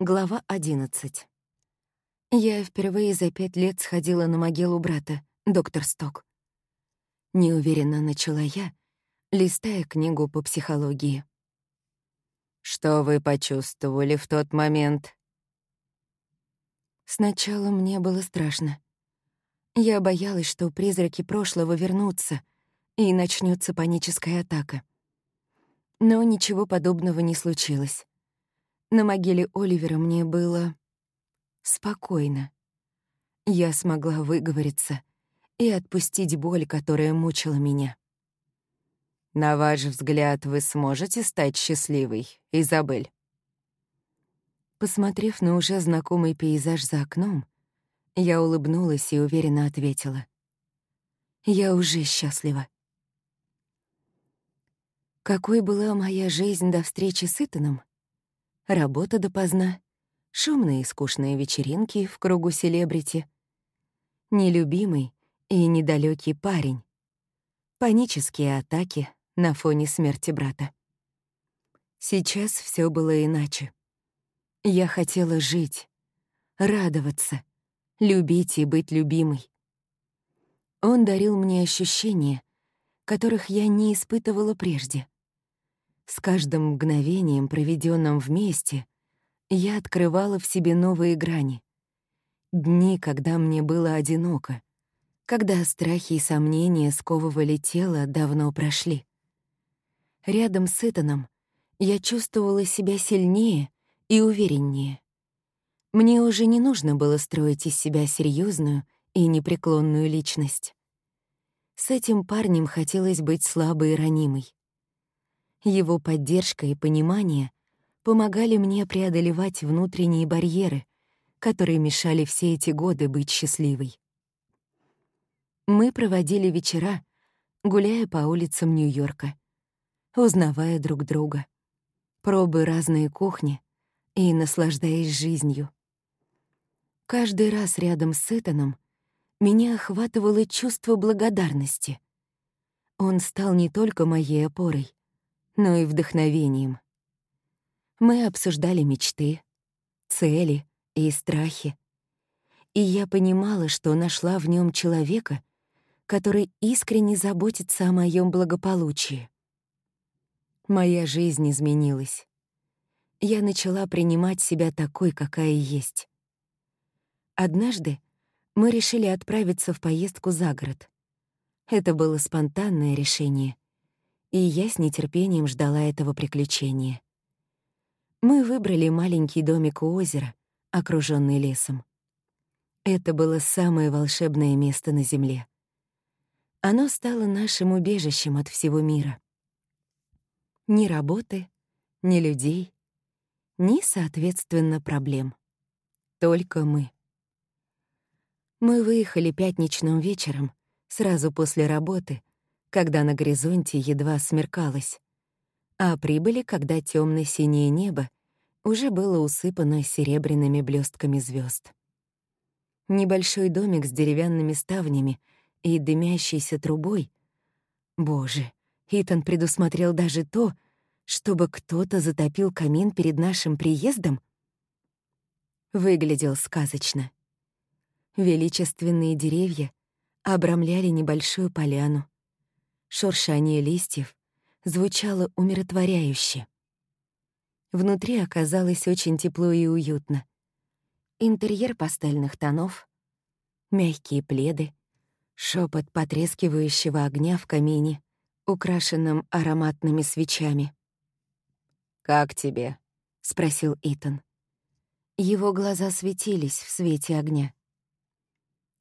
Глава 11. Я впервые за пять лет сходила на могилу брата, доктор Сток. Неуверенно начала я, листая книгу по психологии. Что вы почувствовали в тот момент? Сначала мне было страшно. Я боялась, что призраки прошлого вернутся, и начнется паническая атака. Но ничего подобного не случилось. На могиле Оливера мне было спокойно. Я смогла выговориться и отпустить боль, которая мучила меня. На ваш взгляд, вы сможете стать счастливой, Изабель? Посмотрев на уже знакомый пейзаж за окном, я улыбнулась и уверенно ответила. Я уже счастлива. Какой была моя жизнь до встречи с Итаном? Работа допоздна, шумные и скучные вечеринки в кругу селебрити, нелюбимый и недалекий парень, панические атаки на фоне смерти брата. Сейчас все было иначе. Я хотела жить, радоваться, любить и быть любимой. Он дарил мне ощущения, которых я не испытывала прежде — с каждым мгновением, проведенным вместе, я открывала в себе новые грани. Дни, когда мне было одиноко, когда страхи и сомнения сковывали тело, давно прошли. Рядом с Итаном я чувствовала себя сильнее и увереннее. Мне уже не нужно было строить из себя серьезную и непреклонную личность. С этим парнем хотелось быть слабой и ранимой. Его поддержка и понимание помогали мне преодолевать внутренние барьеры, которые мешали все эти годы быть счастливой. Мы проводили вечера, гуляя по улицам Нью-Йорка, узнавая друг друга, пробуя разные кухни и наслаждаясь жизнью. Каждый раз рядом с Итаном меня охватывало чувство благодарности. Он стал не только моей опорой, но и вдохновением. Мы обсуждали мечты, цели и страхи. И я понимала, что нашла в нем человека, который искренне заботится о моем благополучии. Моя жизнь изменилась. Я начала принимать себя такой, какая есть. Однажды мы решили отправиться в поездку за город. Это было спонтанное решение — и я с нетерпением ждала этого приключения. Мы выбрали маленький домик у озера, окружённый лесом. Это было самое волшебное место на Земле. Оно стало нашим убежищем от всего мира. Ни работы, ни людей, ни, соответственно, проблем. Только мы. Мы выехали пятничным вечером, сразу после работы, когда на горизонте едва смеркалось, а прибыли, когда темно синее небо уже было усыпано серебряными блестками звезд. Небольшой домик с деревянными ставнями и дымящейся трубой. Боже, Итан предусмотрел даже то, чтобы кто-то затопил камин перед нашим приездом? Выглядел сказочно. Величественные деревья обрамляли небольшую поляну. Шуршание листьев звучало умиротворяюще. Внутри оказалось очень тепло и уютно. Интерьер пастельных тонов, мягкие пледы, шепот потрескивающего огня в камине, украшенном ароматными свечами. «Как тебе?» — спросил Итан. Его глаза светились в свете огня.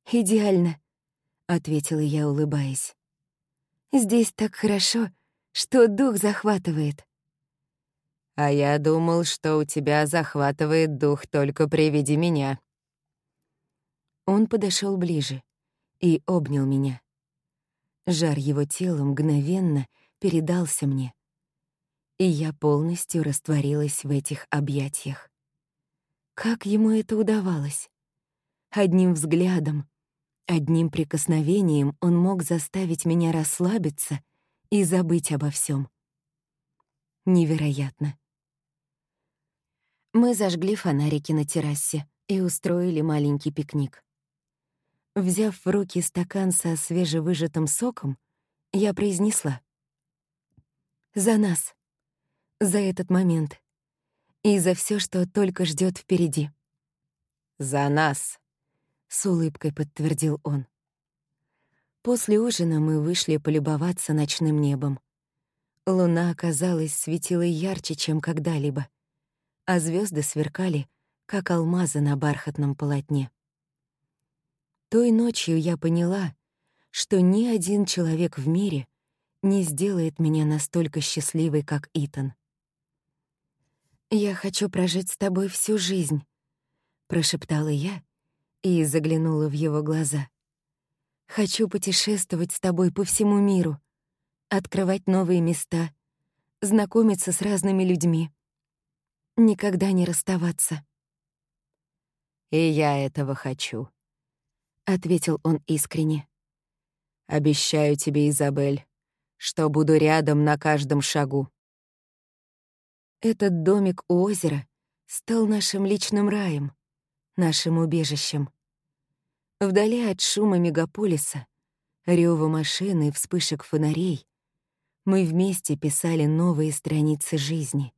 «Идеально», — ответила я, улыбаясь. Здесь так хорошо, что дух захватывает. А я думал, что у тебя захватывает дух только при виде меня. Он подошел ближе и обнял меня. Жар его тела мгновенно передался мне, и я полностью растворилась в этих объятиях. Как ему это удавалось? Одним взглядом, Одним прикосновением он мог заставить меня расслабиться и забыть обо всем. Невероятно. Мы зажгли фонарики на террасе и устроили маленький пикник. Взяв в руки стакан со свежевыжатым соком, я произнесла. «За нас. За этот момент. И за все, что только ждет впереди». «За нас», — с улыбкой подтвердил он. После ужина мы вышли полюбоваться ночным небом. Луна, казалось, светила ярче, чем когда-либо, а звезды сверкали, как алмазы на бархатном полотне. Той ночью я поняла, что ни один человек в мире не сделает меня настолько счастливой, как Итан. «Я хочу прожить с тобой всю жизнь», — прошептала я и заглянула в его глаза. «Хочу путешествовать с тобой по всему миру, открывать новые места, знакомиться с разными людьми, никогда не расставаться». «И я этого хочу», — ответил он искренне. «Обещаю тебе, Изабель, что буду рядом на каждом шагу». Этот домик у озера стал нашим личным раем, нашим убежищем. Вдали от шума мегаполиса, рёва машины и вспышек фонарей, мы вместе писали новые страницы жизни,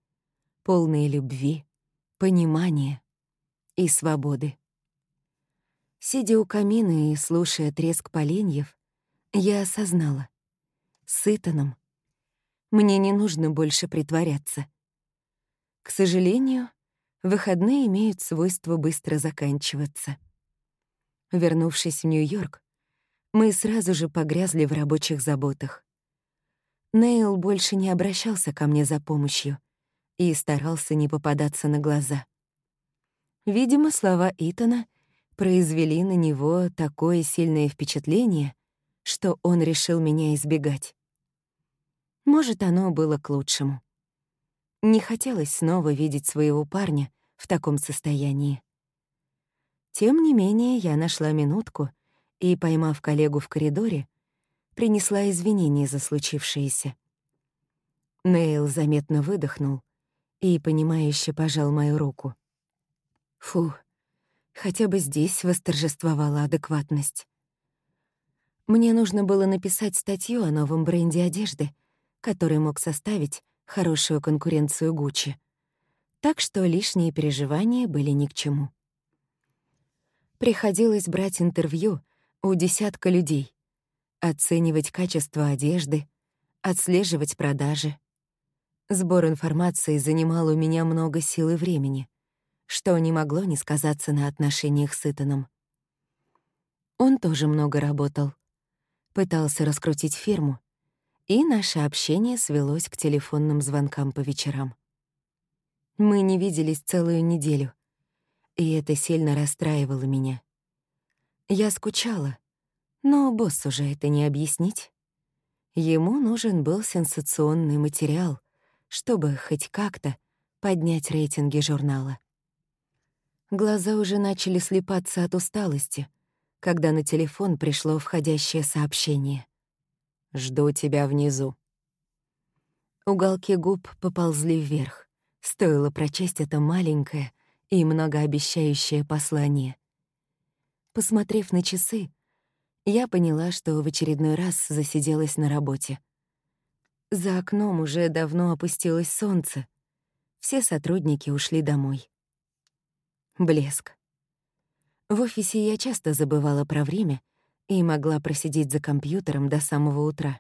полные любви, понимания и свободы. Сидя у камина и слушая треск поленьев, я осознала. С мне не нужно больше притворяться. К сожалению, выходные имеют свойство быстро заканчиваться. Вернувшись в Нью-Йорк, мы сразу же погрязли в рабочих заботах. Нейл больше не обращался ко мне за помощью и старался не попадаться на глаза. Видимо, слова Итана произвели на него такое сильное впечатление, что он решил меня избегать. Может, оно было к лучшему. Не хотелось снова видеть своего парня в таком состоянии. Тем не менее, я нашла минутку и, поймав коллегу в коридоре, принесла извинения за случившееся. Нейл заметно выдохнул и, понимающе пожал мою руку. Фу, хотя бы здесь восторжествовала адекватность. Мне нужно было написать статью о новом бренде одежды, который мог составить хорошую конкуренцию Гуччи. Так что лишние переживания были ни к чему. Приходилось брать интервью у десятка людей, оценивать качество одежды, отслеживать продажи. Сбор информации занимал у меня много сил и времени, что не могло не сказаться на отношениях с Итаном. Он тоже много работал. Пытался раскрутить фирму, и наше общение свелось к телефонным звонкам по вечерам. Мы не виделись целую неделю, и это сильно расстраивало меня. Я скучала, но боссу же это не объяснить. Ему нужен был сенсационный материал, чтобы хоть как-то поднять рейтинги журнала. Глаза уже начали слепаться от усталости, когда на телефон пришло входящее сообщение. Жду тебя внизу». Уголки губ поползли вверх. Стоило прочесть это маленькое и многообещающее послание. Посмотрев на часы, я поняла, что в очередной раз засиделась на работе. За окном уже давно опустилось солнце. Все сотрудники ушли домой. Блеск. В офисе я часто забывала про время и могла просидеть за компьютером до самого утра.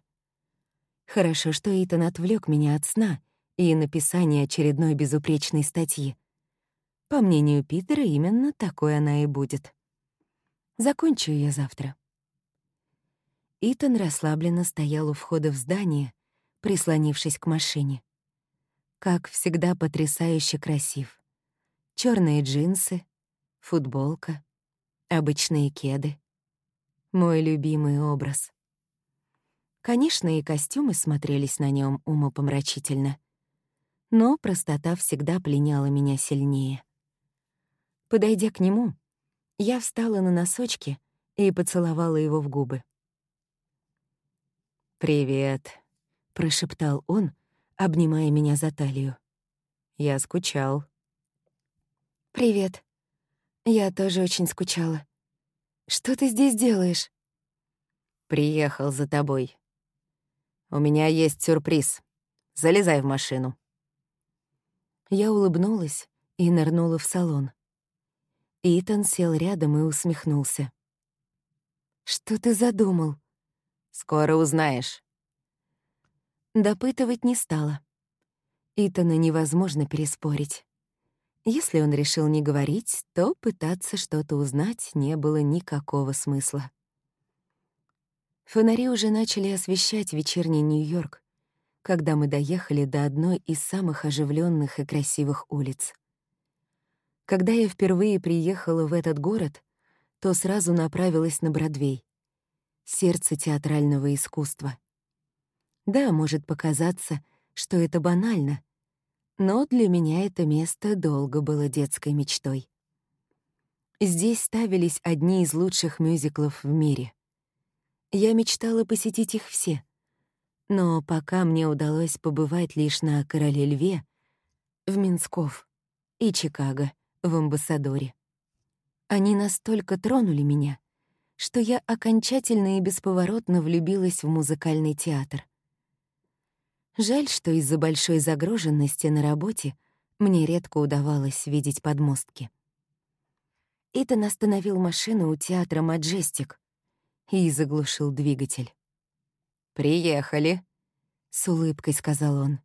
Хорошо, что Итан отвлек меня от сна и написания очередной безупречной статьи. По мнению Питера, именно такой она и будет. Закончу я завтра. Итан расслабленно стоял у входа в здание, прислонившись к машине. Как всегда, потрясающе красив. Черные джинсы, футболка, обычные кеды. Мой любимый образ. Конечно, и костюмы смотрелись на нем умопомрачительно. Но простота всегда пленяла меня сильнее. Подойдя к нему, я встала на носочки и поцеловала его в губы. «Привет», — прошептал он, обнимая меня за талию. «Я скучал». «Привет. Я тоже очень скучала. Что ты здесь делаешь?» «Приехал за тобой. У меня есть сюрприз. Залезай в машину». Я улыбнулась и нырнула в салон. Итан сел рядом и усмехнулся. «Что ты задумал?» «Скоро узнаешь». Допытывать не стала. Итана невозможно переспорить. Если он решил не говорить, то пытаться что-то узнать не было никакого смысла. Фонари уже начали освещать вечерний Нью-Йорк, когда мы доехали до одной из самых оживленных и красивых улиц. Когда я впервые приехала в этот город, то сразу направилась на Бродвей, сердце театрального искусства. Да, может показаться, что это банально, но для меня это место долго было детской мечтой. Здесь ставились одни из лучших мюзиклов в мире. Я мечтала посетить их все, но пока мне удалось побывать лишь на «Короле Льве», в Минсков и Чикаго, в Амбассадоре. Они настолько тронули меня, что я окончательно и бесповоротно влюбилась в музыкальный театр. Жаль, что из-за большой загруженности на работе мне редко удавалось видеть подмостки. Итан остановил машину у театра «Маджестик» и заглушил двигатель. «Приехали», — с улыбкой сказал он.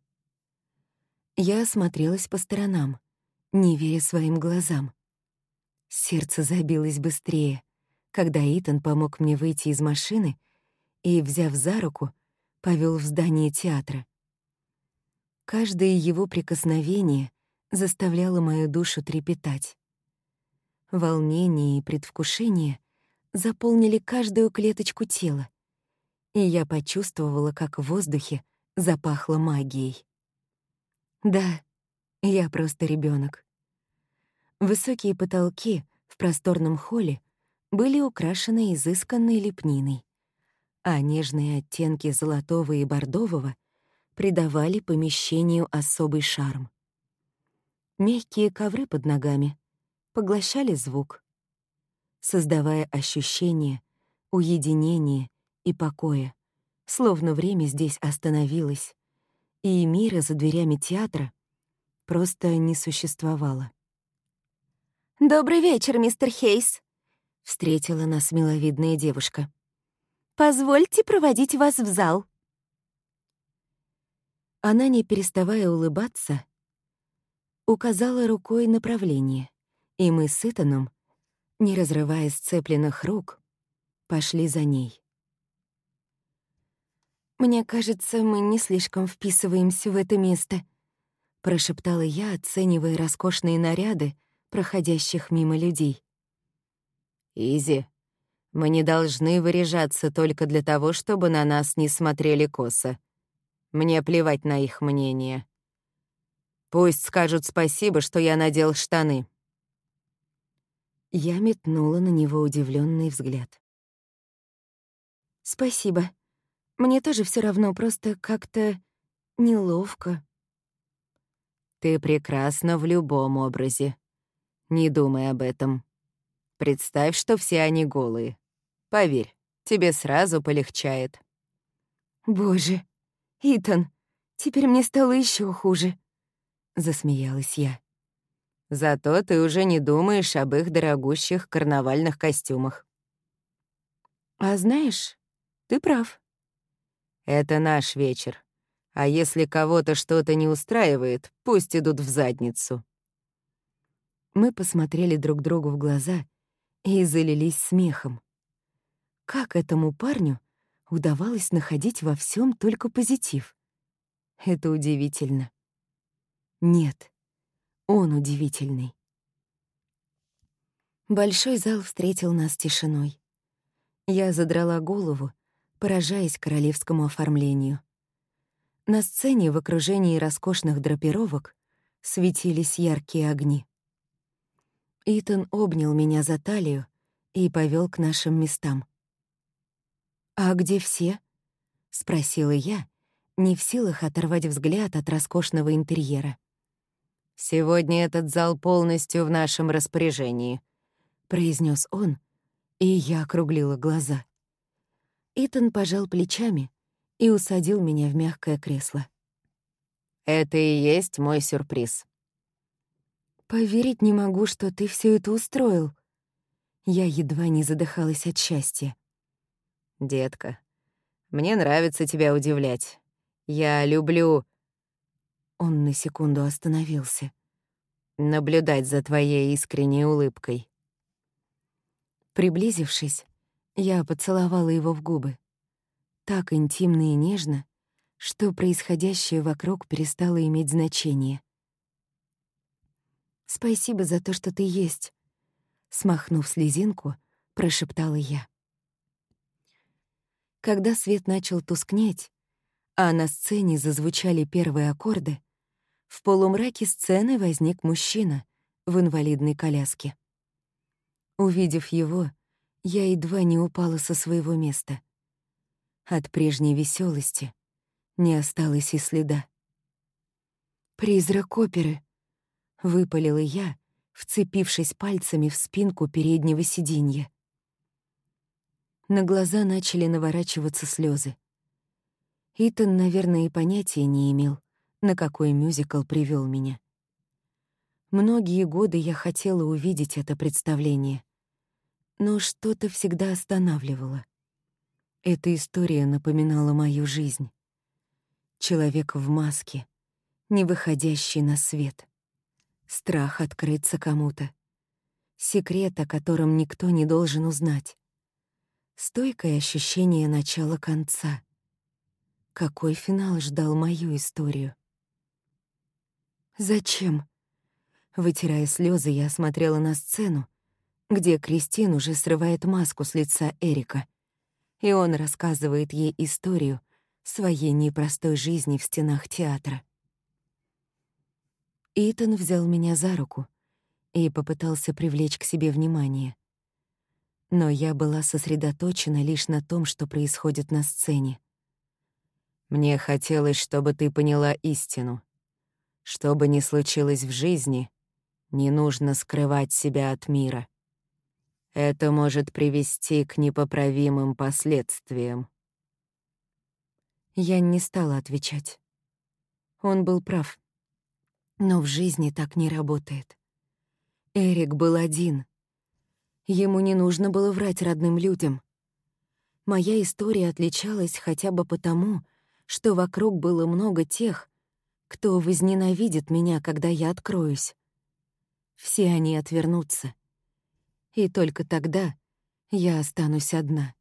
Я осмотрелась по сторонам, не веря своим глазам. Сердце забилось быстрее, когда Итан помог мне выйти из машины и, взяв за руку, повел в здание театра. Каждое его прикосновение заставляло мою душу трепетать. Волнение и предвкушение заполнили каждую клеточку тела, и я почувствовала, как в воздухе запахло магией. Да, я просто ребенок. Высокие потолки в просторном холле были украшены изысканной лепниной, а нежные оттенки золотого и бордового придавали помещению особый шарм. Мягкие ковры под ногами поглощали звук, создавая ощущение уединения и покоя, словно время здесь остановилось, и мира за дверями театра просто не существовало. «Добрый вечер, мистер Хейс», — встретила нас миловидная девушка. «Позвольте проводить вас в зал». Она, не переставая улыбаться, указала рукой направление, и мы с Итаном, не разрывая сцепленных рук, пошли за ней. «Мне кажется, мы не слишком вписываемся в это место», — прошептала я, оценивая роскошные наряды проходящих мимо людей. «Изи, мы не должны выряжаться только для того, чтобы на нас не смотрели косо», мне плевать на их мнение. Пусть скажут спасибо, что я надел штаны. Я метнула на него удивленный взгляд. «Спасибо. Мне тоже все равно, просто как-то неловко». «Ты прекрасна в любом образе. Не думай об этом. Представь, что все они голые. Поверь, тебе сразу полегчает». «Боже, «Итан, теперь мне стало еще хуже», — засмеялась я. «Зато ты уже не думаешь об их дорогущих карнавальных костюмах». «А знаешь, ты прав». «Это наш вечер. А если кого-то что-то не устраивает, пусть идут в задницу». Мы посмотрели друг другу в глаза и залились смехом. Как этому парню удавалось находить во всем только позитив. Это удивительно. Нет, он удивительный. Большой зал встретил нас тишиной. Я задрала голову, поражаясь королевскому оформлению. На сцене в окружении роскошных драпировок светились яркие огни. Итан обнял меня за талию и повел к нашим местам. «А где все?» — спросила я, не в силах оторвать взгляд от роскошного интерьера. «Сегодня этот зал полностью в нашем распоряжении», — произнес он, и я округлила глаза. Итан пожал плечами и усадил меня в мягкое кресло. «Это и есть мой сюрприз». «Поверить не могу, что ты все это устроил». Я едва не задыхалась от счастья. «Детка, мне нравится тебя удивлять. Я люблю...» Он на секунду остановился. «Наблюдать за твоей искренней улыбкой». Приблизившись, я поцеловала его в губы. Так интимно и нежно, что происходящее вокруг перестало иметь значение. «Спасибо за то, что ты есть», — смахнув слезинку, прошептала я. Когда свет начал тускнеть, а на сцене зазвучали первые аккорды, в полумраке сцены возник мужчина в инвалидной коляске. Увидев его, я едва не упала со своего места. От прежней веселости не осталось и следа. «Призрак оперы!» — выпалила я, вцепившись пальцами в спинку переднего сиденья. На глаза начали наворачиваться слезы. Итан, наверное, и понятия не имел, на какой мюзикл привел меня. Многие годы я хотела увидеть это представление. Но что-то всегда останавливало. Эта история напоминала мою жизнь. Человек в маске, не выходящий на свет. Страх открыться кому-то. Секрет, о котором никто не должен узнать. Стойкое ощущение начала конца. Какой финал ждал мою историю? «Зачем?» Вытирая слезы, я смотрела на сцену, где Кристин уже срывает маску с лица Эрика, и он рассказывает ей историю своей непростой жизни в стенах театра. Итан взял меня за руку и попытался привлечь к себе внимание. Но я была сосредоточена лишь на том, что происходит на сцене. «Мне хотелось, чтобы ты поняла истину», что бы ни случилось в жизни, не нужно скрывать себя от мира. Это может привести к непоправимым последствиям. Я не стала отвечать. Он был прав. Но в жизни так не работает. Эрик был один. Ему не нужно было врать родным людям. Моя история отличалась хотя бы потому, что вокруг было много тех, кто возненавидит меня, когда я откроюсь. Все они отвернутся. И только тогда я останусь одна.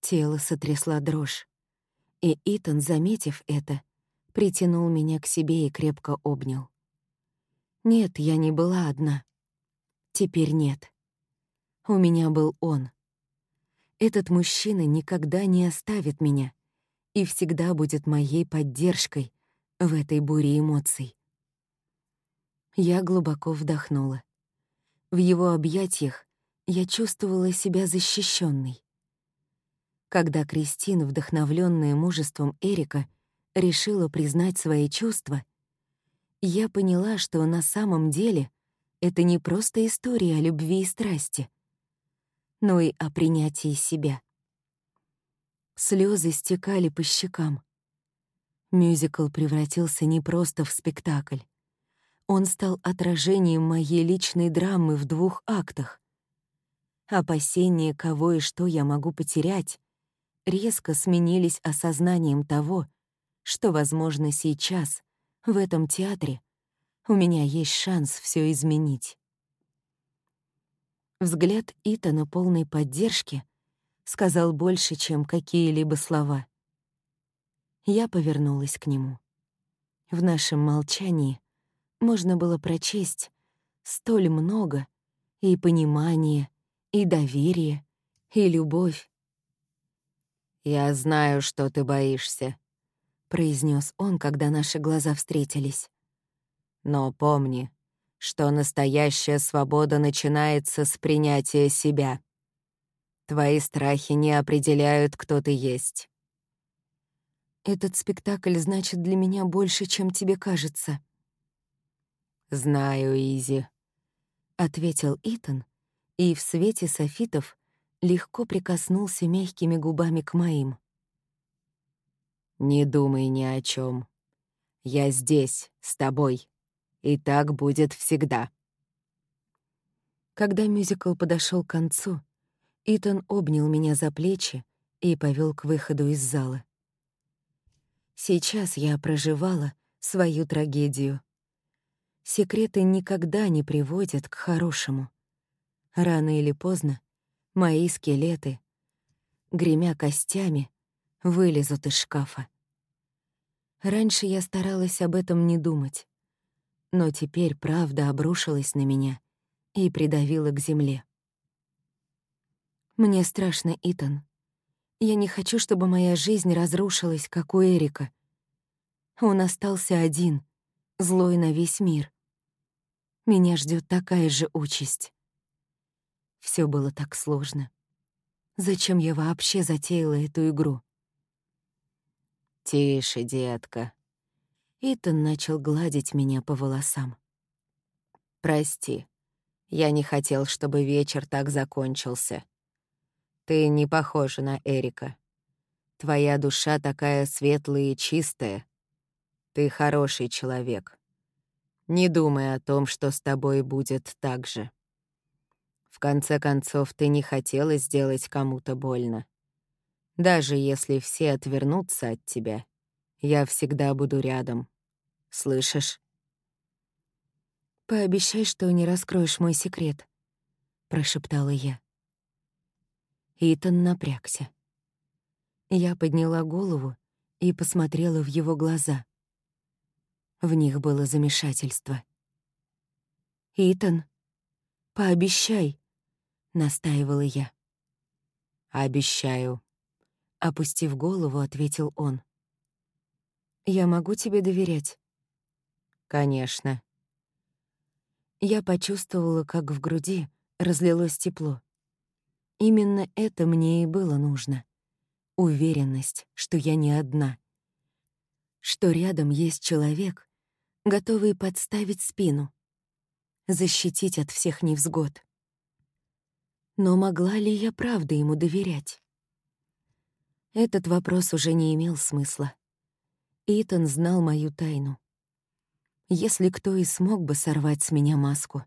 Тело сотрясла дрожь. И Итан, заметив это, притянул меня к себе и крепко обнял. Нет, я не была одна. Теперь нет. У меня был он. Этот мужчина никогда не оставит меня и всегда будет моей поддержкой, в этой буре эмоций. Я глубоко вдохнула. В его объятиях я чувствовала себя защищенной. Когда Кристина, вдохновленная мужеством Эрика, решила признать свои чувства, я поняла, что на самом деле это не просто история о любви и страсти, но и о принятии себя. Слезы стекали по щекам. Мюзикл превратился не просто в спектакль. Он стал отражением моей личной драмы в двух актах. Опасения, кого и что я могу потерять, резко сменились осознанием того, что, возможно, сейчас, в этом театре, у меня есть шанс все изменить. Взгляд Итана полной поддержки сказал больше, чем какие-либо слова. Я повернулась к нему. В нашем молчании можно было прочесть столь много и понимания, и доверия, и любовь. «Я знаю, что ты боишься», — произнес он, когда наши глаза встретились. «Но помни, что настоящая свобода начинается с принятия себя. Твои страхи не определяют, кто ты есть. Этот спектакль значит для меня больше, чем тебе кажется. «Знаю, Изи», — ответил Итан, и в свете софитов легко прикоснулся мягкими губами к моим. «Не думай ни о чем. Я здесь, с тобой, и так будет всегда». Когда мюзикл подошел к концу, Итан обнял меня за плечи и повел к выходу из зала. Сейчас я проживала свою трагедию. Секреты никогда не приводят к хорошему. Рано или поздно мои скелеты, гремя костями, вылезут из шкафа. Раньше я старалась об этом не думать, но теперь правда обрушилась на меня и придавила к земле. Мне страшно, Итан. Я не хочу, чтобы моя жизнь разрушилась, как у Эрика. Он остался один, злой на весь мир. Меня ждет такая же участь. Все было так сложно. Зачем я вообще затеяла эту игру? «Тише, детка». Итан начал гладить меня по волосам. «Прости, я не хотел, чтобы вечер так закончился. Ты не похожа на Эрика. Твоя душа такая светлая и чистая. Ты хороший человек. Не думай о том, что с тобой будет так же. В конце концов, ты не хотела сделать кому-то больно. Даже если все отвернутся от тебя, я всегда буду рядом. Слышишь? «Пообещай, что не раскроешь мой секрет», — прошептала я. Итан напрягся. Я подняла голову и посмотрела в его глаза. В них было замешательство. «Итан, пообещай», — настаивала я. «Обещаю», — опустив голову, ответил он. «Я могу тебе доверять?» «Конечно». Я почувствовала, как в груди разлилось тепло. Именно это мне и было нужно. Уверенность, что я не одна. Что рядом есть человек, готовый подставить спину, защитить от всех невзгод. Но могла ли я правда ему доверять? Этот вопрос уже не имел смысла. Итан знал мою тайну. Если кто и смог бы сорвать с меня маску,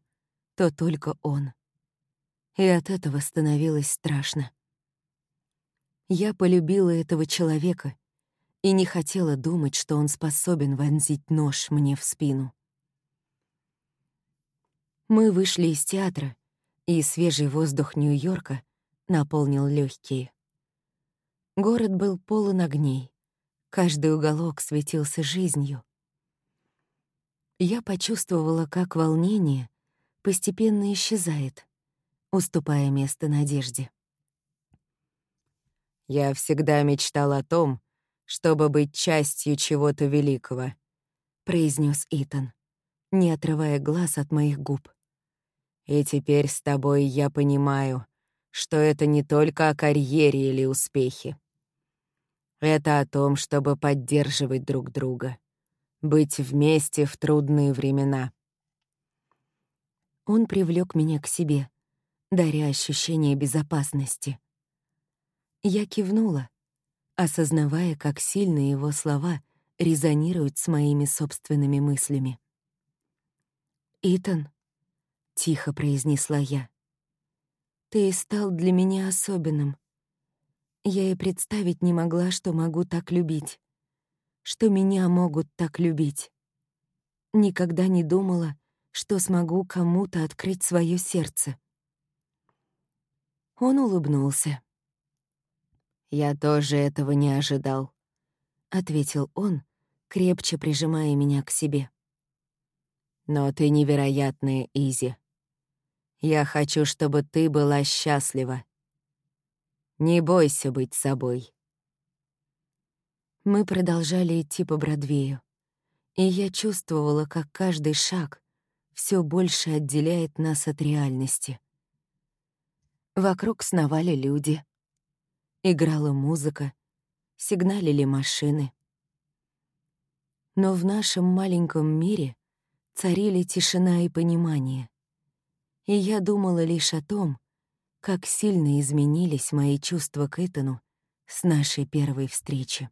то только он и от этого становилось страшно. Я полюбила этого человека и не хотела думать, что он способен вонзить нож мне в спину. Мы вышли из театра, и свежий воздух Нью-Йорка наполнил легкие. Город был полон огней, каждый уголок светился жизнью. Я почувствовала, как волнение постепенно исчезает, уступая место надежде. «Я всегда мечтал о том, чтобы быть частью чего-то великого», — произнес Итан, не отрывая глаз от моих губ. «И теперь с тобой я понимаю, что это не только о карьере или успехе. Это о том, чтобы поддерживать друг друга, быть вместе в трудные времена». Он привлек меня к себе, даря ощущение безопасности. Я кивнула, осознавая, как сильно его слова резонируют с моими собственными мыслями. «Итан», — тихо произнесла я, — «ты стал для меня особенным. Я и представить не могла, что могу так любить, что меня могут так любить. Никогда не думала, что смогу кому-то открыть свое сердце. Он улыбнулся. «Я тоже этого не ожидал», — ответил он, крепче прижимая меня к себе. «Но ты невероятная, Изи. Я хочу, чтобы ты была счастлива. Не бойся быть собой». Мы продолжали идти по Бродвею, и я чувствовала, как каждый шаг все больше отделяет нас от реальности. Вокруг сновали люди. Играла музыка, сигналили машины. Но в нашем маленьком мире царили тишина и понимание. И я думала лишь о том, как сильно изменились мои чувства к Итану с нашей первой встречи.